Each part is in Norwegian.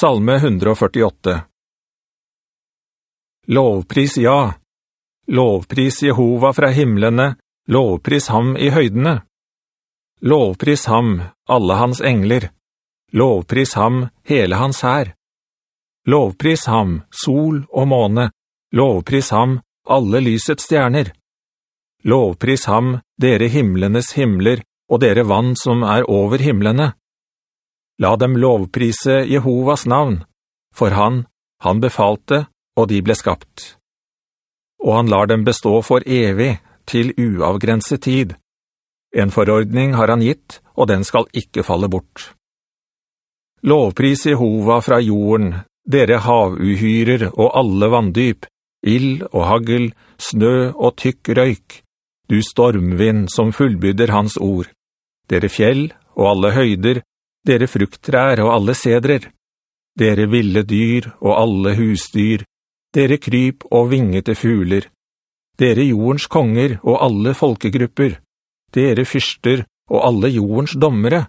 Salme 148 Lovpris ja, lovpris Jehova fra himmelene, lovpris ham i høydene. Lovpris ham, alle hans engler, lovpris ham, hele hans her. Lovpris ham, sol og måne, lovpris ham, alle lysets stjerner. Lovpris ham, dere himmelenes himler, og dere vann som er over himmelene. La dem lovprise Jehovas navn, for han, han befalte, og de ble skapt. Og han lar dem bestå for evig, til uavgrenset tid. En forordning har han gitt, og den skal ikke falle bort. Lovpris Jehova fra jorden, dere havuhyrer og alle vanndyp, ild og haggel, snø og tykk røyk, du stormvind som fullbydder hans ord. Dere fjell og alle høyder, dere frukttrær og alle sedrer. Dere ville dyr og alle husdyr, dere kryp og vingete fugler. Dere jordens konger og alle folkegrupper. Dere fyrster og alle jordens dommere.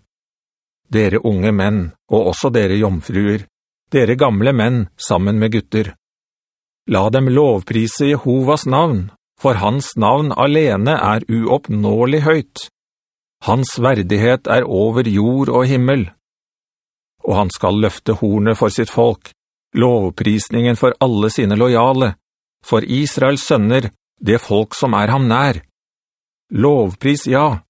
Dere unge menn og også dere jomfruer. Dere gamle menn sammen med gutter. La dem lovprise Jehovas navn, for hans navn alene er uoppnåelig høyt. Hans verdighet er over jord og himmel. Og han skal løfte hornet for sitt folk, lovprisningen for alle sine lojale, for Israels sønner, det folk som er ham nær. Lovpris ja,